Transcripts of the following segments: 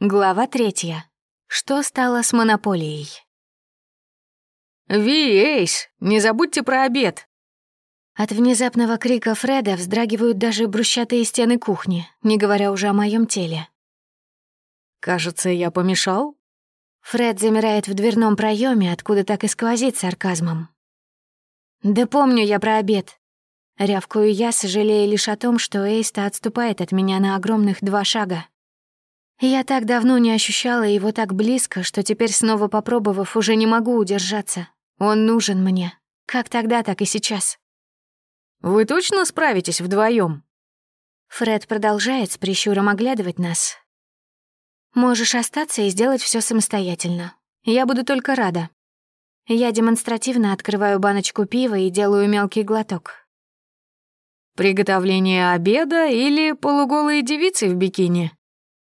Глава третья. Что стало с монополией? «Ви, Эйс, не забудьте про обед!» От внезапного крика Фреда вздрагивают даже брусчатые стены кухни, не говоря уже о моем теле. «Кажется, я помешал?» Фред замирает в дверном проеме, откуда так и сквозит сарказмом. «Да помню я про обед». Рявкую я, сожалея лишь о том, что Эйста отступает от меня на огромных два шага. Я так давно не ощущала его так близко, что теперь, снова попробовав, уже не могу удержаться. Он нужен мне. Как тогда, так и сейчас. «Вы точно справитесь вдвоем? Фред продолжает с прищуром оглядывать нас. «Можешь остаться и сделать все самостоятельно. Я буду только рада». Я демонстративно открываю баночку пива и делаю мелкий глоток. «Приготовление обеда или полуголые девицы в бикини?»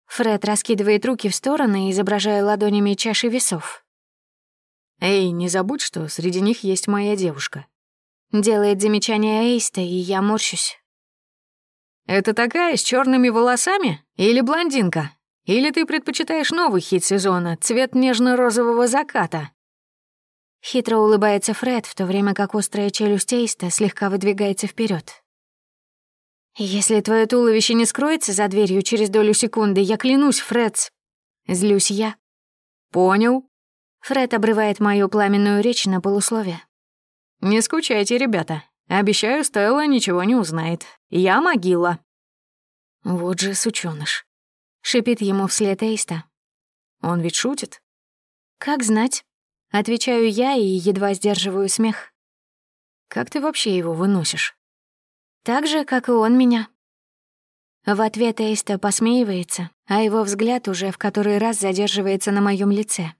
Фред раскидывает руки в стороны, изображая ладонями чаши весов. «Эй, не забудь, что среди них есть моя девушка». Делает замечание Эйста, и я морщусь. «Это такая с черными волосами? Или блондинка? Или ты предпочитаешь новый хит сезона, цвет нежно-розового заката?» Хитро улыбается Фред, в то время как острая челюсть Эйста слегка выдвигается вперед. «Если твое туловище не скроется за дверью через долю секунды, я клянусь, Фредс!» Злюсь я. «Понял». Фред обрывает мою пламенную речь на полусловие. «Не скучайте, ребята. Обещаю, Стелла ничего не узнает. Я могила». «Вот же сучёныш», — шипит ему вслед Эйста. «Он ведь шутит?» «Как знать?» — отвечаю я и едва сдерживаю смех. «Как ты вообще его выносишь?» Так же, как и он меня. В ответ Эйста посмеивается, а его взгляд уже в который раз задерживается на моем лице.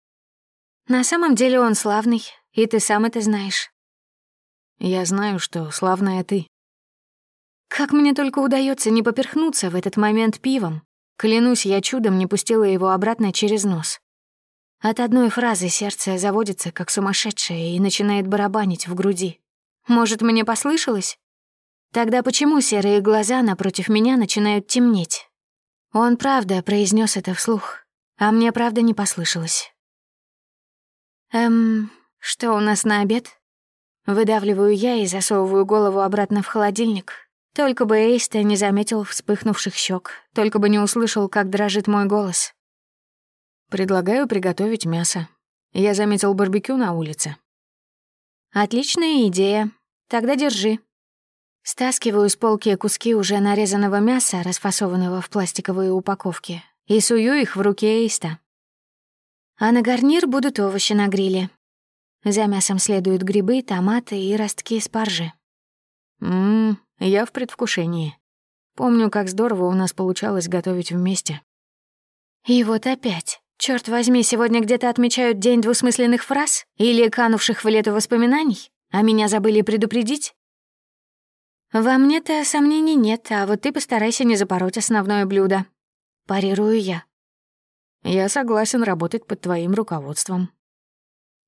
На самом деле он славный, и ты сам это знаешь. Я знаю, что славная ты. Как мне только удается не поперхнуться в этот момент пивом. Клянусь, я чудом не пустила его обратно через нос. От одной фразы сердце заводится, как сумасшедшее, и начинает барабанить в груди. Может, мне послышалось? Тогда почему серые глаза напротив меня начинают темнеть? Он правда произнес это вслух, а мне правда не послышалось. Эм, что у нас на обед? Выдавливаю я и засовываю голову обратно в холодильник. Только бы Эйста не заметил вспыхнувших щек, только бы не услышал, как дрожит мой голос. Предлагаю приготовить мясо. Я заметил барбекю на улице. Отличная идея. Тогда держи. Стаскиваю с полки куски уже нарезанного мяса, расфасованного в пластиковые упаковки, и сую их в руки Эйста. А на гарнир будут овощи на гриле. За мясом следуют грибы, томаты и ростки спаржи. Ммм, я в предвкушении. Помню, как здорово у нас получалось готовить вместе. И вот опять. Черт возьми, сегодня где-то отмечают день двусмысленных фраз или канувших в лету воспоминаний, а меня забыли предупредить? «Во мне-то сомнений нет, а вот ты постарайся не запороть основное блюдо». Парирую я. «Я согласен работать под твоим руководством».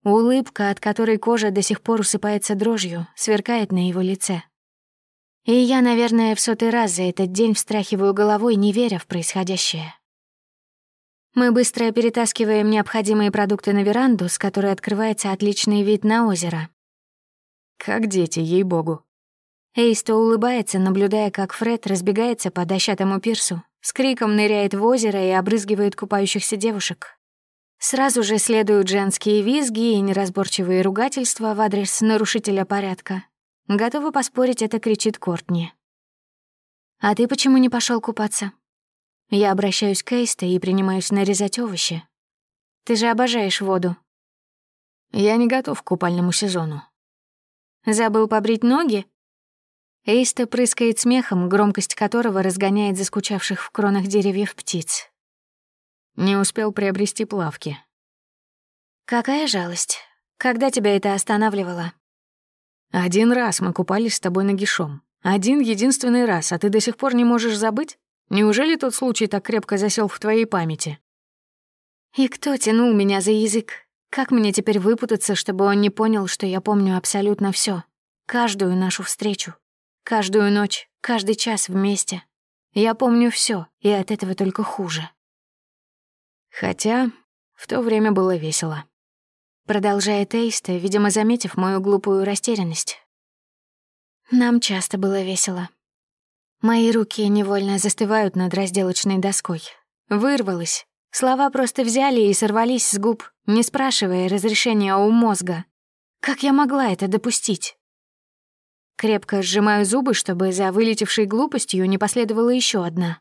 Улыбка, от которой кожа до сих пор усыпается дрожью, сверкает на его лице. И я, наверное, в сотый раз за этот день встряхиваю головой, не веря в происходящее. Мы быстро перетаскиваем необходимые продукты на веранду, с которой открывается отличный вид на озеро. «Как дети, ей-богу», Эйсто улыбается, наблюдая, как Фред разбегается по дощатому пирсу, с криком ныряет в озеро и обрызгивает купающихся девушек. Сразу же следуют женские визги и неразборчивые ругательства в адрес нарушителя порядка. Готовы поспорить, это кричит Кортни. «А ты почему не пошел купаться?» Я обращаюсь к Эйсто и принимаюсь нарезать овощи. «Ты же обожаешь воду». «Я не готов к купальному сезону». «Забыл побрить ноги?» Эйста прыскает смехом, громкость которого разгоняет заскучавших в кронах деревьев птиц. Не успел приобрести плавки. Какая жалость. Когда тебя это останавливало? Один раз мы купались с тобой нагишом. Один единственный раз, а ты до сих пор не можешь забыть? Неужели тот случай так крепко засел в твоей памяти? И кто тянул меня за язык? Как мне теперь выпутаться, чтобы он не понял, что я помню абсолютно все, каждую нашу встречу, Каждую ночь, каждый час вместе. Я помню все, и от этого только хуже. Хотя в то время было весело. Продолжает Эйста, видимо, заметив мою глупую растерянность. Нам часто было весело. Мои руки невольно застывают над разделочной доской. Вырвалась. Слова просто взяли и сорвались с губ, не спрашивая разрешения у мозга. Как я могла это допустить? Крепко сжимаю зубы, чтобы за вылетевшей глупостью не последовала еще одна.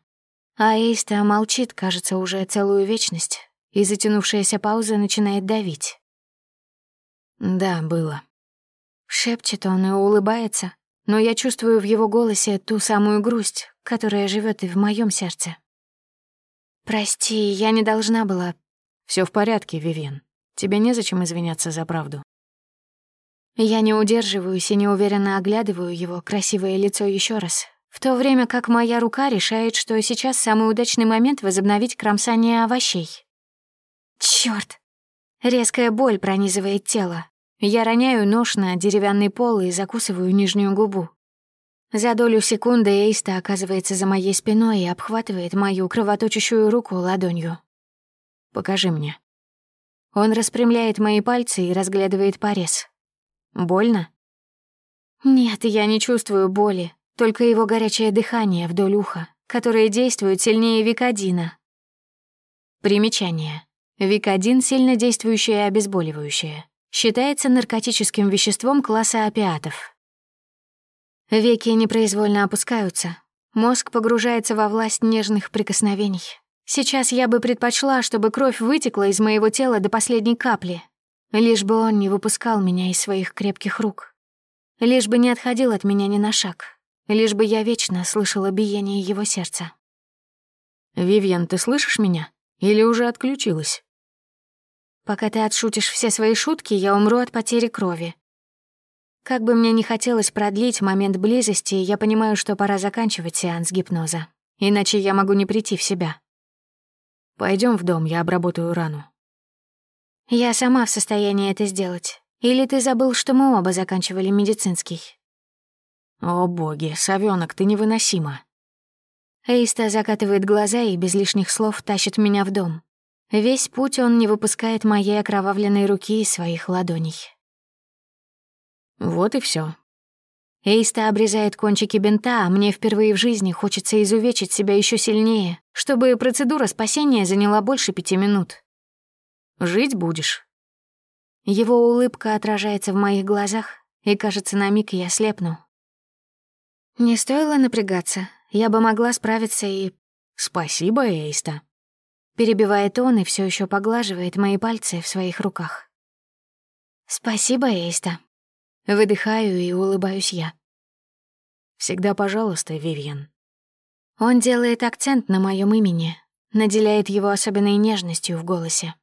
А Эйста молчит, кажется, уже целую вечность, и затянувшаяся пауза начинает давить. «Да, было». Шепчет он и улыбается, но я чувствую в его голосе ту самую грусть, которая живет и в моем сердце. «Прости, я не должна была...» Все в порядке, Вивен. Тебе незачем извиняться за правду». Я не удерживаюсь и неуверенно оглядываю его красивое лицо еще раз, в то время как моя рука решает, что сейчас самый удачный момент возобновить кромсание овощей. Чёрт! Резкая боль пронизывает тело, я роняю нож на деревянный пол и закусываю нижнюю губу. За долю секунды Эйста оказывается за моей спиной и обхватывает мою кровоточащую руку ладонью. «Покажи мне». Он распрямляет мои пальцы и разглядывает порез. «Больно?» «Нет, я не чувствую боли, только его горячее дыхание вдоль уха, которое действует сильнее викодина». Примечание. Викодин — сильно действующее обезболивающее. Считается наркотическим веществом класса опиатов. Веки непроизвольно опускаются. Мозг погружается во власть нежных прикосновений. Сейчас я бы предпочла, чтобы кровь вытекла из моего тела до последней капли. Лишь бы он не выпускал меня из своих крепких рук. Лишь бы не отходил от меня ни на шаг. Лишь бы я вечно слышала биение его сердца. «Вивьен, ты слышишь меня? Или уже отключилась?» Пока ты отшутишь все свои шутки, я умру от потери крови. Как бы мне ни хотелось продлить момент близости, я понимаю, что пора заканчивать сеанс гипноза. Иначе я могу не прийти в себя. Пойдем в дом, я обработаю рану. Я сама в состоянии это сделать. Или ты забыл, что мы оба заканчивали медицинский? О боги, совёнок, ты невыносима. Эйста закатывает глаза и без лишних слов тащит меня в дом. Весь путь он не выпускает моей окровавленной руки из своих ладоней. Вот и все. Эйста обрезает кончики бинта, а мне впервые в жизни хочется изувечить себя еще сильнее, чтобы процедура спасения заняла больше пяти минут. Жить будешь. Его улыбка отражается в моих глазах, и, кажется, на миг я слепну. Не стоило напрягаться, я бы могла справиться и... Спасибо, Эйста. Перебивает он и все еще поглаживает мои пальцы в своих руках. «Спасибо, Эйста». Выдыхаю и улыбаюсь я. «Всегда пожалуйста, Вивьен». Он делает акцент на моем имени, наделяет его особенной нежностью в голосе.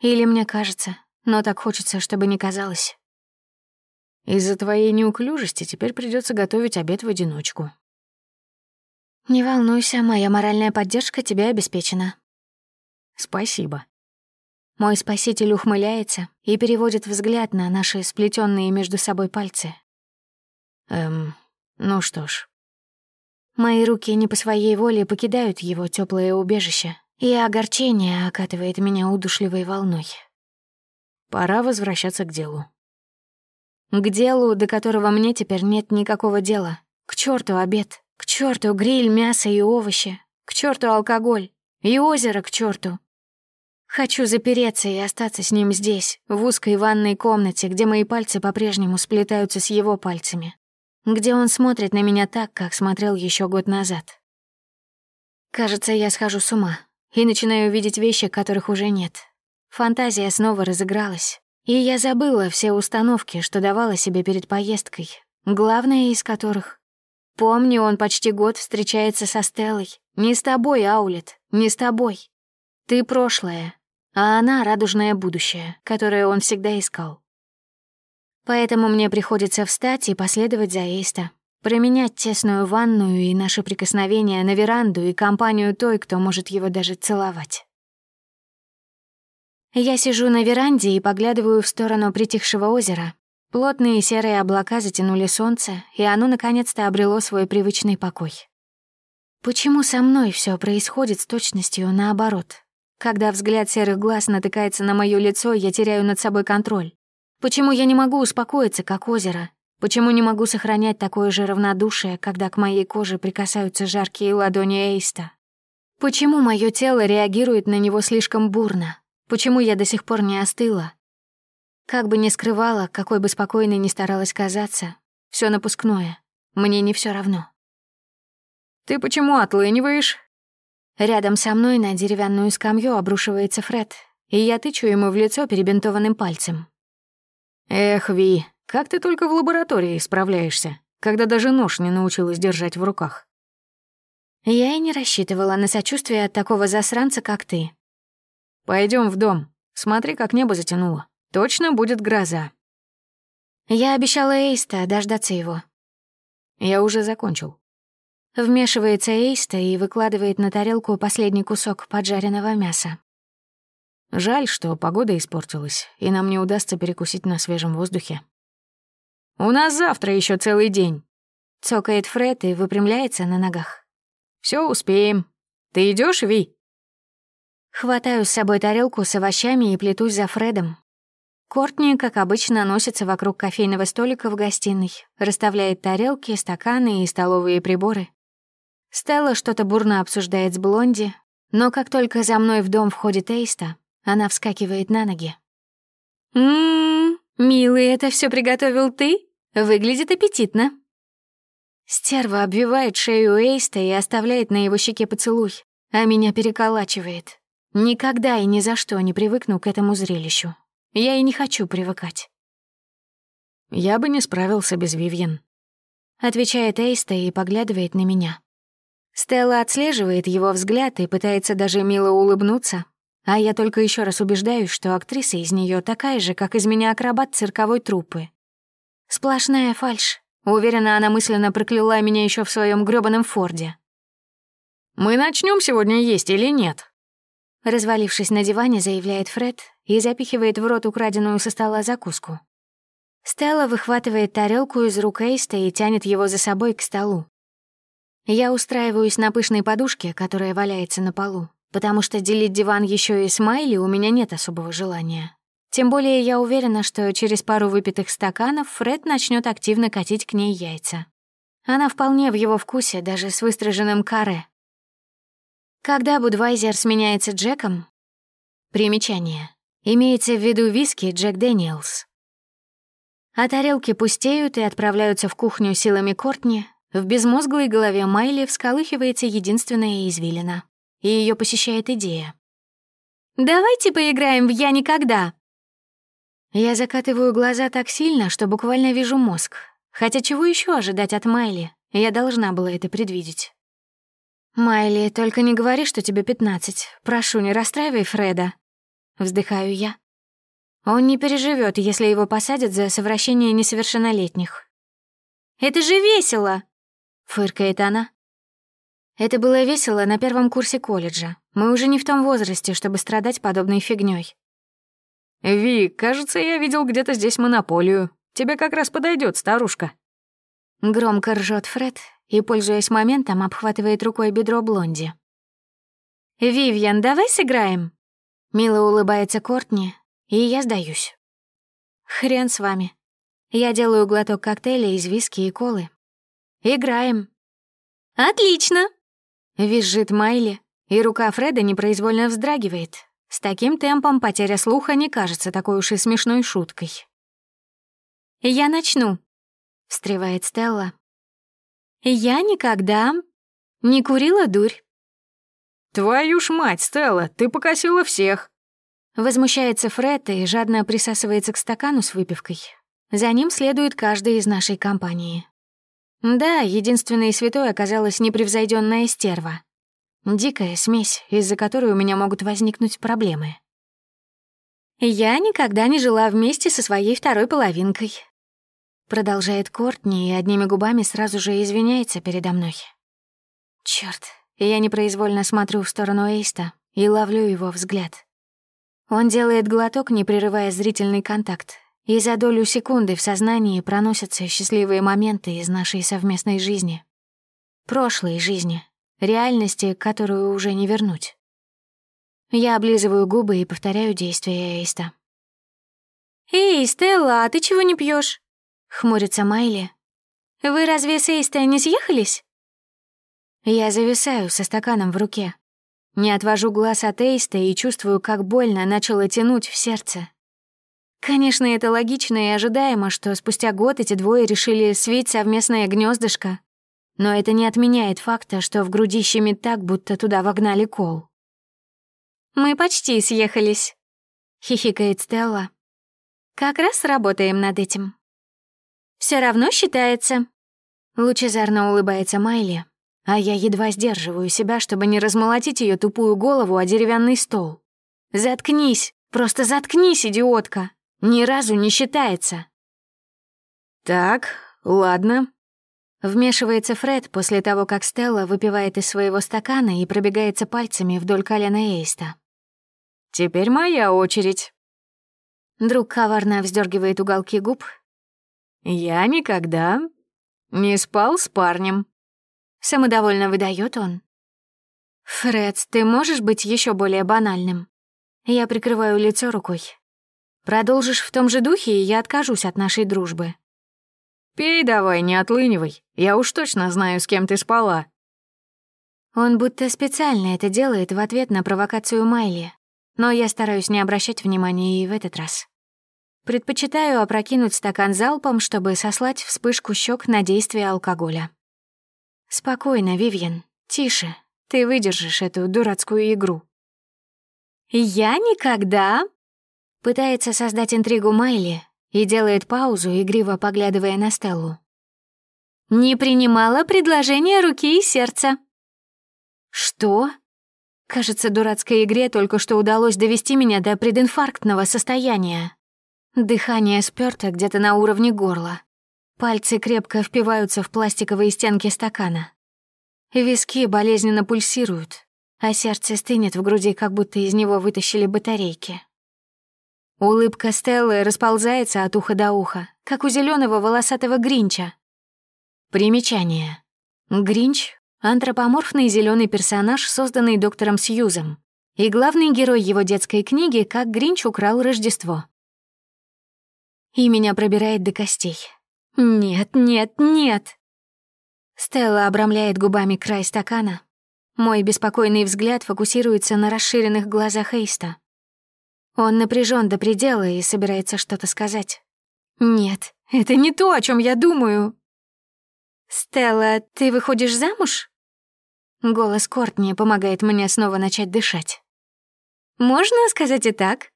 Или мне кажется, но так хочется, чтобы не казалось. Из-за твоей неуклюжести теперь придется готовить обед в одиночку. Не волнуйся, моя моральная поддержка тебе обеспечена. Спасибо. Мой спаситель ухмыляется и переводит взгляд на наши сплетенные между собой пальцы. Эм, ну что ж. Мои руки не по своей воле покидают его теплое убежище, и огорчение окатывает меня удушливой волной. Пора возвращаться к делу. К делу, до которого мне теперь нет никакого дела. К черту обед, к черту гриль, мясо и овощи, к черту алкоголь и озеро к черту. Хочу запереться и остаться с ним здесь, в узкой ванной комнате, где мои пальцы по-прежнему сплетаются с его пальцами, где он смотрит на меня так, как смотрел еще год назад. Кажется, я схожу с ума и начинаю видеть вещи, которых уже нет. Фантазия снова разыгралась, и я забыла все установки, что давала себе перед поездкой, главное из которых — Помню, он почти год встречается со Стеллой. Не с тобой, Аулет, не с тобой. Ты прошлое, а она — радужное будущее, которое он всегда искал. Поэтому мне приходится встать и последовать за Эйста, променять тесную ванную и наши прикосновения на веранду и компанию той, кто может его даже целовать. Я сижу на веранде и поглядываю в сторону притихшего озера. Плотные серые облака затянули солнце, и оно наконец-то обрело свой привычный покой. Почему со мной все происходит с точностью наоборот? Когда взгляд серых глаз натыкается на моё лицо, я теряю над собой контроль. Почему я не могу успокоиться, как озеро? Почему не могу сохранять такое же равнодушие, когда к моей коже прикасаются жаркие ладони Эйста? Почему моё тело реагирует на него слишком бурно? Почему я до сих пор не остыла? Как бы ни скрывала, какой бы спокойной ни старалась казаться, все напускное. Мне не все равно. «Ты почему отлыниваешь?» Рядом со мной на деревянную скамью обрушивается Фред, и я тычу ему в лицо перебинтованным пальцем. «Эх, Ви, как ты только в лаборатории справляешься, когда даже нож не научилась держать в руках?» Я и не рассчитывала на сочувствие от такого засранца, как ты. Пойдем в дом. Смотри, как небо затянуло. Точно будет гроза. Я обещала Эйста дождаться его. Я уже закончил. Вмешивается Эйста и выкладывает на тарелку последний кусок поджаренного мяса. Жаль, что погода испортилась, и нам не удастся перекусить на свежем воздухе. «У нас завтра еще целый день», — цокает Фред и выпрямляется на ногах. Все успеем. Ты идешь, Ви?» Хватаю с собой тарелку с овощами и плетусь за Фредом. Кортни, как обычно, носится вокруг кофейного столика в гостиной, расставляет тарелки, стаканы и столовые приборы. Стелла что-то бурно обсуждает с Блонди, но как только за мной в дом входит Эйста, она вскакивает на ноги. «Ммм, милый, это все приготовил ты? Выглядит аппетитно». Стерва обвивает шею Эйста и оставляет на его щеке поцелуй, а меня переколачивает. Никогда и ни за что не привыкну к этому зрелищу. Я и не хочу привыкать. «Я бы не справился без Вивьен», — отвечает Эйста и поглядывает на меня. Стелла отслеживает его взгляд и пытается даже мило улыбнуться, а я только еще раз убеждаюсь, что актриса из нее такая же, как из меня акробат цирковой труппы. Сплошная фальшь. Уверена, она мысленно прокляла меня еще в своем грёбаном форде. «Мы начнем сегодня есть или нет?» Развалившись на диване, заявляет Фред и запихивает в рот украденную со стола закуску. Стелла выхватывает тарелку из рук Эйста и тянет его за собой к столу. Я устраиваюсь на пышной подушке, которая валяется на полу, потому что делить диван еще и с Майли у меня нет особого желания. Тем более я уверена, что через пару выпитых стаканов Фред начнет активно катить к ней яйца. Она вполне в его вкусе, даже с выстриженным каре. Когда Budweiser сменяется Джеком... Примечание. Имеется в виду виски Jack Daniel's. А тарелки пустеют и отправляются в кухню силами Кортни, в безмозглой голове Майли всколыхивается единственная извилина, и ее посещает идея. «Давайте поиграем в «Я никогда». Я закатываю глаза так сильно, что буквально вижу мозг. Хотя чего еще ожидать от Майли? Я должна была это предвидеть. «Майли, только не говори, что тебе пятнадцать. Прошу, не расстраивай Фреда». Вздыхаю я. Он не переживет, если его посадят за совращение несовершеннолетних. «Это же весело!» — фыркает она. Это было весело на первом курсе колледжа. Мы уже не в том возрасте, чтобы страдать подобной фигней. «Ви, кажется, я видел где-то здесь монополию. Тебе как раз подойдет, старушка». Громко ржет Фред и, пользуясь моментом, обхватывает рукой бедро Блонди. «Вивьен, давай сыграем?» Мило улыбается Кортни, и я сдаюсь. «Хрен с вами. Я делаю глоток коктейля из виски и колы, «Играем». «Отлично!» — визжит Майли, и рука Фреда непроизвольно вздрагивает. С таким темпом потеря слуха не кажется такой уж и смешной шуткой. «Я начну», — встревает Стелла. «Я никогда не курила дурь». «Твою ж мать, Стелла, ты покосила всех!» Возмущается Фред и жадно присасывается к стакану с выпивкой. За ним следует каждый из нашей компании. Да, единственной святой оказалась непревзойденная стерва. Дикая смесь, из-за которой у меня могут возникнуть проблемы. «Я никогда не жила вместе со своей второй половинкой», продолжает Кортни и одними губами сразу же извиняется передо мной. Чёрт, я непроизвольно смотрю в сторону Эйста и ловлю его взгляд. Он делает глоток, не прерывая зрительный контакт, и за долю секунды в сознании проносятся счастливые моменты из нашей совместной жизни. Прошлой жизни, реальности, которую уже не вернуть. Я облизываю губы и повторяю действия Эйста. «Эй, Стелла, а ты чего не пьешь? хмурится Майли. «Вы разве с Эйста не съехались?» Я зависаю со стаканом в руке. Не отвожу глаз от Эйста и чувствую, как больно начало тянуть в сердце. Конечно, это логично и ожидаемо, что спустя год эти двое решили свить совместное гнездышко, но это не отменяет факта, что в груди щемит так, будто туда вогнали кол. «Мы почти съехались», — хихикает Стелла. «Как раз работаем над этим». Все равно считается». Лучезарно улыбается Майли, а я едва сдерживаю себя, чтобы не размолотить ее тупую голову о деревянный стол. «Заткнись! Просто заткнись, идиотка! Ни разу не считается!» «Так, ладно». Вмешивается Фред после того, как Стелла выпивает из своего стакана и пробегается пальцами вдоль колена Эйста. «Теперь моя очередь». Друг коварно вздергивает уголки губ. «Я никогда не спал с парнем». Самодовольно выдает он. «Фред, ты можешь быть еще более банальным?» Я прикрываю лицо рукой. «Продолжишь в том же духе, и я откажусь от нашей дружбы». «Пей давай, не отлынивай. Я уж точно знаю, с кем ты спала». Он будто специально это делает в ответ на провокацию Майли, но я стараюсь не обращать внимания и в этот раз. Предпочитаю опрокинуть стакан залпом, чтобы сослать вспышку щек на действие алкоголя. Спокойно, Вивьен, тише. Ты выдержишь эту дурацкую игру. «Я никогда...» Пытается создать интригу Майли и делает паузу, игриво поглядывая на Стеллу. «Не принимала предложение руки и сердца». «Что?» Кажется, дурацкой игре только что удалось довести меня до прединфарктного состояния. Дыхание спёрто где-то на уровне горла. Пальцы крепко впиваются в пластиковые стенки стакана. Виски болезненно пульсируют, а сердце стынет в груди, как будто из него вытащили батарейки. Улыбка Стеллы расползается от уха до уха, как у зеленого волосатого Гринча. Примечание. Гринч Антропоморфный зеленый персонаж, созданный доктором Сьюзом. И главный герой его детской книги «Как Гринч украл Рождество». И меня пробирает до костей. Нет, нет, нет. Стелла обрамляет губами край стакана. Мой беспокойный взгляд фокусируется на расширенных глазах Эйста. Он напряжен до предела и собирается что-то сказать. Нет, это не то, о чем я думаю. «Стелла, ты выходишь замуж?» Голос Кортни помогает мне снова начать дышать. «Можно сказать и так?»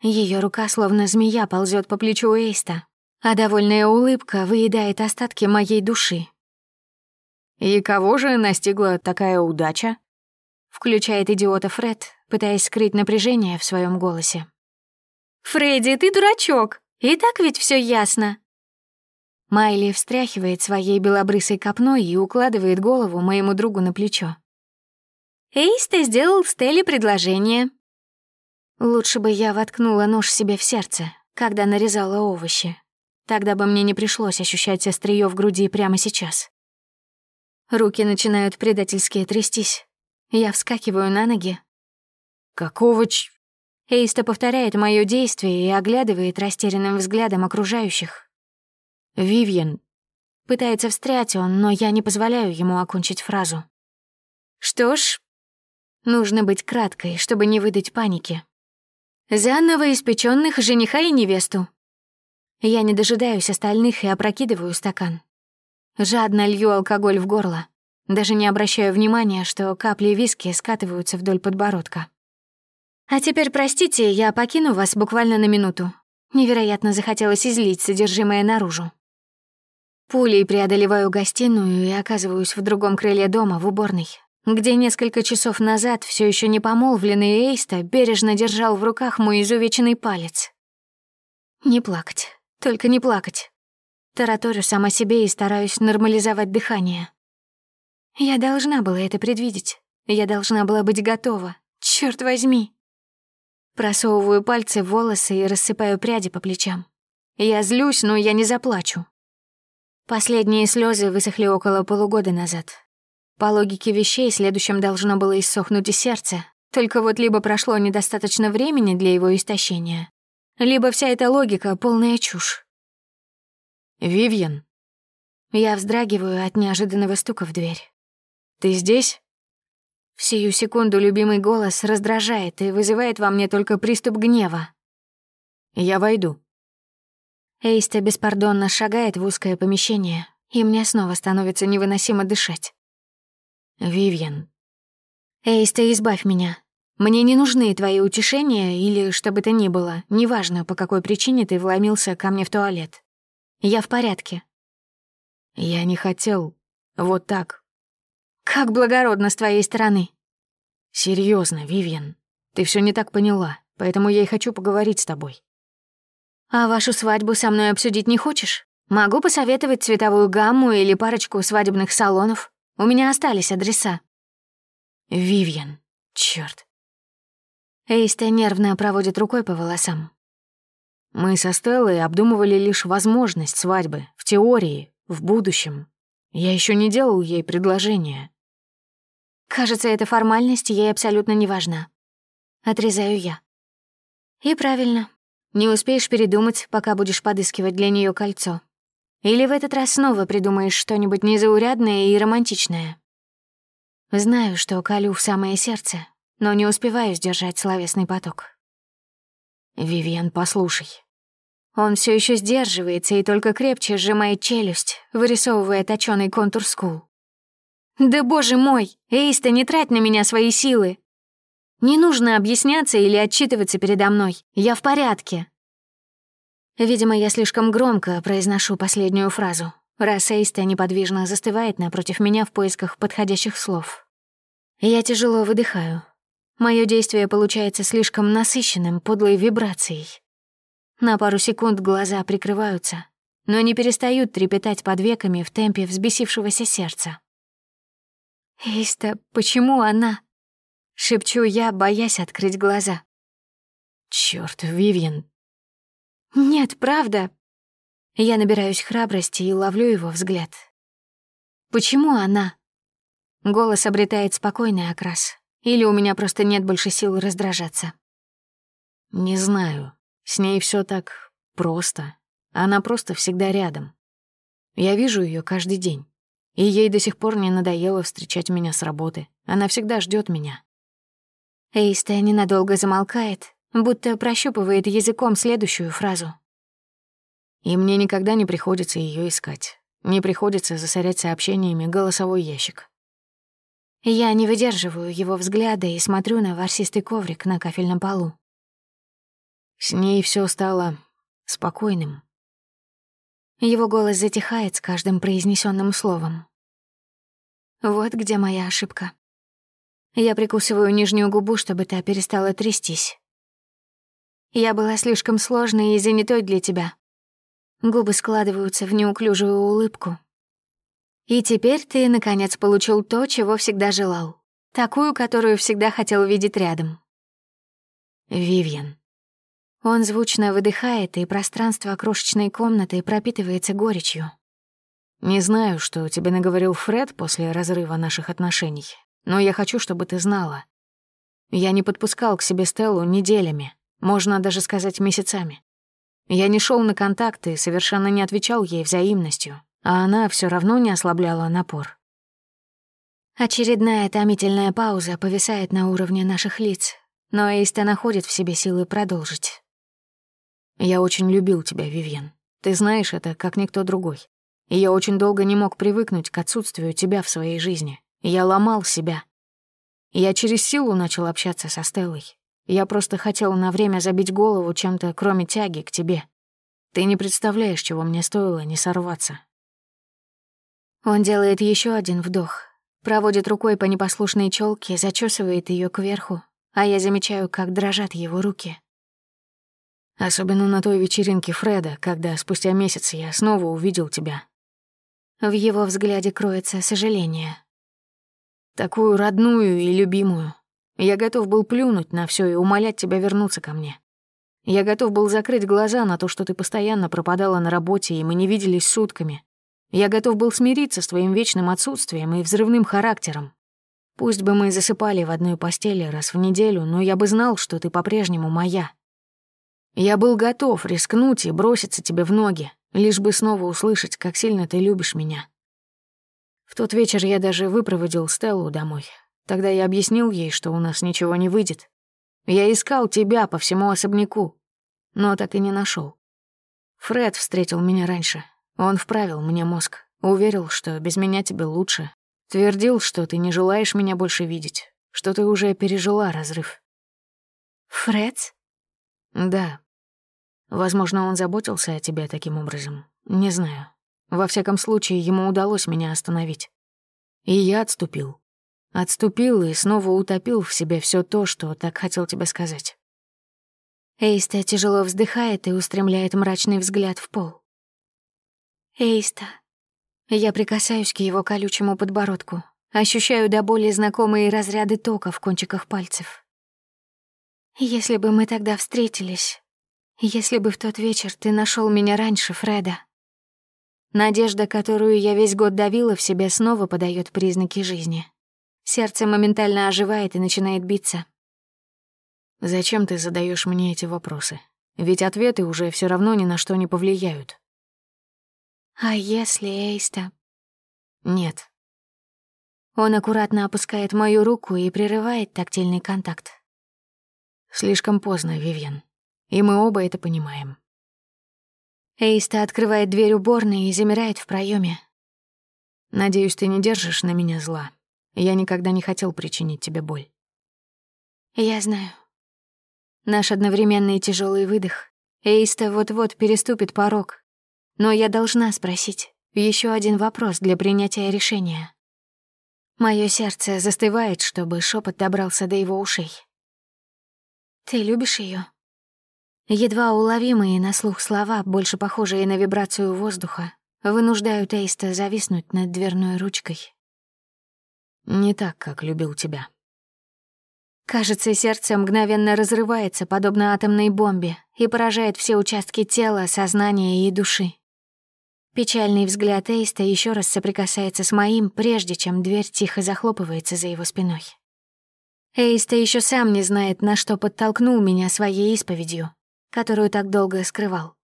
Ее рука, словно змея, ползет по плечу Эйста, а довольная улыбка выедает остатки моей души. «И кого же настигла такая удача?» Включает идиота Фред, пытаясь скрыть напряжение в своем голосе. «Фредди, ты дурачок! И так ведь все ясно!» Майли встряхивает своей белобрысой копной и укладывает голову моему другу на плечо. «Эйс, ты сделал Стелле предложение». Лучше бы я воткнула нож себе в сердце, когда нарезала овощи. Тогда бы мне не пришлось ощущать острие в груди прямо сейчас. Руки начинают предательски трястись. Я вскакиваю на ноги. «Какого ч...» Эйста повторяет моё действие и оглядывает растерянным взглядом окружающих. «Вивьен». Пытается встрять он, но я не позволяю ему окончить фразу. Что ж, нужно быть краткой, чтобы не выдать паники. За новоиспечённых жениха и невесту. Я не дожидаюсь остальных и опрокидываю стакан. Жадно лью алкоголь в горло, даже не обращаю внимания, что капли виски скатываются вдоль подбородка. А теперь, простите, я покину вас буквально на минуту. Невероятно захотелось излить содержимое наружу. Пулей преодолеваю гостиную и оказываюсь в другом крыле дома, в уборной, где несколько часов назад все еще не помолвленный Эйста бережно держал в руках мой изувеченный палец. Не плакать, только не плакать. Тараторю сама себе и стараюсь нормализовать дыхание. Я должна была это предвидеть. Я должна была быть готова. Черт возьми. Просовываю пальцы в волосы и рассыпаю пряди по плечам. Я злюсь, но я не заплачу. Последние слезы высохли около полугода назад. По логике вещей, следующим должно было иссохнуть и сердце, Только вот либо прошло недостаточно времени для его истощения, либо вся эта логика — полная чушь. «Вивьен». Я вздрагиваю от неожиданного стука в дверь. «Ты здесь?» В сию секунду любимый голос раздражает и вызывает во мне только приступ гнева. «Я войду». Эйста беспардонно шагает в узкое помещение, и мне снова становится невыносимо дышать. «Вивьен». «Эйста, избавь меня. Мне не нужны твои утешения или что бы то ни было, неважно, по какой причине ты вломился ко мне в туалет. Я в порядке». «Я не хотел. Вот так». «Как благородно с твоей стороны». Серьезно, Вивьен. Ты все не так поняла, поэтому я и хочу поговорить с тобой». «А вашу свадьбу со мной обсудить не хочешь? Могу посоветовать цветовую гамму или парочку свадебных салонов. У меня остались адреса». «Вивьен, черт. Эйста нервно проводит рукой по волосам. Мы со Стеллой обдумывали лишь возможность свадьбы, в теории, в будущем. Я еще не делал ей предложение. Кажется, эта формальность ей абсолютно не важна. Отрезаю я. И правильно. Не успеешь передумать, пока будешь подыскивать для нее кольцо. Или в этот раз снова придумаешь что-нибудь незаурядное и романтичное. Знаю, что колю в самое сердце, но не успеваю сдержать словесный поток. «Вивиан, послушай». Он все еще сдерживается и только крепче сжимает челюсть, вырисовывая точёный контур скул. «Да боже мой! Эйста, не трать на меня свои силы! Не нужно объясняться или отчитываться передо мной. Я в порядке. Видимо, я слишком громко произношу последнюю фразу, раз Эйста неподвижно застывает напротив меня в поисках подходящих слов. Я тяжело выдыхаю. Мое действие получается слишком насыщенным подлой вибрацией. На пару секунд глаза прикрываются, но не перестают трепетать под веками в темпе взбесившегося сердца. «Эйста, почему она?» — шепчу я, боясь открыть глаза. «Чёрт, Вивьен, «Нет, правда». Я набираюсь храбрости и ловлю его взгляд. «Почему она?» Голос обретает спокойный окрас. Или у меня просто нет больше сил раздражаться. «Не знаю. С ней все так просто. Она просто всегда рядом. Я вижу ее каждый день. И ей до сих пор не надоело встречать меня с работы. Она всегда ждет меня». Эйста ненадолго замолкает, будто прощупывает языком следующую фразу. И мне никогда не приходится ее искать. Не приходится засорять сообщениями голосовой ящик. Я не выдерживаю его взгляда и смотрю на ворсистый коврик на кафельном полу. С ней все стало спокойным. Его голос затихает с каждым произнесенным словом. Вот где моя ошибка. Я прикусываю нижнюю губу, чтобы та перестала трястись. Я была слишком сложной и занятой для тебя. Губы складываются в неуклюжую улыбку. И теперь ты, наконец, получил то, чего всегда желал. Такую, которую всегда хотел видеть рядом. Вивьен. Он звучно выдыхает, и пространство крошечной комнаты пропитывается горечью. Не знаю, что тебе наговорил Фред после разрыва наших отношений, но я хочу, чтобы ты знала. Я не подпускал к себе Стеллу неделями. Можно даже сказать месяцами. Я не шел на контакты и совершенно не отвечал ей взаимностью, а она все равно не ослабляла напор. Очередная томительная пауза повисает на уровне наших лиц, но Эйста находит в себе силы продолжить. «Я очень любил тебя, Вивьен. Ты знаешь это, как никто другой. И я очень долго не мог привыкнуть к отсутствию тебя в своей жизни. Я ломал себя. Я через силу начал общаться со Стеллой, я просто хотела на время забить голову чем-то, кроме тяги к тебе. Ты не представляешь, чего мне стоило не сорваться. Он делает еще один вдох, проводит рукой по непослушной челке, зачесывает ее кверху, а я замечаю, как дрожат его руки. Особенно на той вечеринке Фреда, когда спустя месяц я снова увидел тебя. В его взгляде кроется сожаление. Такую родную и любимую, я готов был плюнуть на все и умолять тебя вернуться ко мне. Я готов был закрыть глаза на то, что ты постоянно пропадала на работе, и мы не виделись сутками. Я готов был смириться с твоим вечным отсутствием и взрывным характером. Пусть бы мы засыпали в одной постели раз в неделю, но я бы знал, что ты по-прежнему моя. Я был готов рискнуть и броситься тебе в ноги, лишь бы снова услышать, как сильно ты любишь меня. В тот вечер я даже выпроводил Стеллу домой. Тогда я объяснил ей, что у нас ничего не выйдет. Я искал тебя по всему особняку, но так и не нашел. Фред встретил меня раньше. Он вправил мне мозг, уверил, что без меня тебе лучше. Твердил, что ты не желаешь меня больше видеть, что ты уже пережила разрыв. Фред? Да. Возможно, он заботился о тебе таким образом. Не знаю. Во всяком случае, ему удалось меня остановить. И я отступил. Отступил и снова утопил в себе все то, что так хотел тебе сказать. Эйста тяжело вздыхает и устремляет мрачный взгляд в пол. Эйста. Я прикасаюсь к его колючему подбородку, ощущаю до боли знакомые разряды тока в кончиках пальцев. Если бы мы тогда встретились, если бы в тот вечер ты нашел меня раньше, Фреда. Надежда, которую я весь год давила в себе, снова подает признаки жизни. Сердце моментально оживает и начинает биться. Зачем ты задаешь мне эти вопросы? Ведь ответы уже все равно ни на что не повлияют. А если Эйста? Нет. Он аккуратно опускает мою руку и прерывает тактильный контакт. Слишком поздно, Вивьен. И мы оба это понимаем. Эйста открывает дверь уборной и замирает в проеме. Надеюсь, ты не держишь на меня зла. Я никогда не хотел причинить тебе боль. Я знаю. Наш одновременный тяжелый выдох. Эйста вот-вот переступит порог. Но я должна спросить еще один вопрос для принятия решения. Мое сердце застывает, чтобы шепот добрался до его ушей. «Ты любишь ее? Едва уловимые на слух слова, больше похожие на вибрацию воздуха, вынуждают Эйста зависнуть над дверной ручкой. «Не так, как любил тебя». Кажется, сердце мгновенно разрывается, подобно атомной бомбе, и поражает все участки тела, сознания и души. Печальный взгляд Эйста еще раз соприкасается с моим, прежде чем дверь тихо захлопывается за его спиной. Эйста еще сам не знает, на что подтолкнул меня своей исповедью, которую так долго скрывал.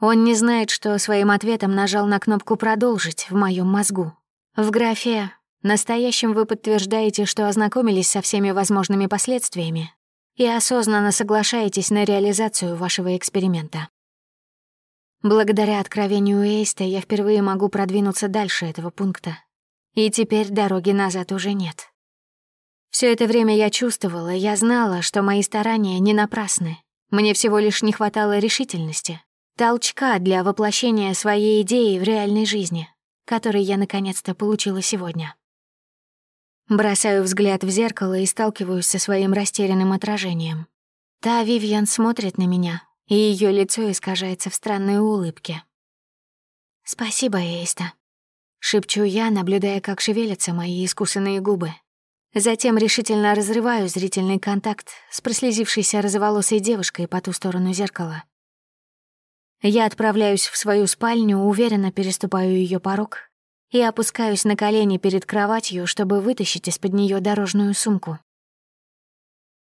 Он не знает, что своим ответом нажал на кнопку «Продолжить» в моем мозгу. В графе «Настоящим вы подтверждаете, что ознакомились со всеми возможными последствиями и осознанно соглашаетесь на реализацию вашего эксперимента». Благодаря откровению Эйста я впервые могу продвинуться дальше этого пункта. И теперь дороги назад уже нет. Все это время я чувствовала, я знала, что мои старания не напрасны. Мне всего лишь не хватало решительности, толчка для воплощения своей идеи в реальной жизни, который я наконец-то получила сегодня. Бросаю взгляд в зеркало и сталкиваюсь со своим растерянным отражением. Та Вивьен смотрит на меня, и ее лицо искажается в странной улыбке. «Спасибо, Эйста», — шепчу я, наблюдая, как шевелятся мои искусанные губы. Затем решительно разрываю зрительный контакт с прослезившейся розоволосой девушкой по ту сторону зеркала. Я отправляюсь в свою спальню, уверенно переступаю ее порог и опускаюсь на колени перед кроватью, чтобы вытащить из-под нее дорожную сумку.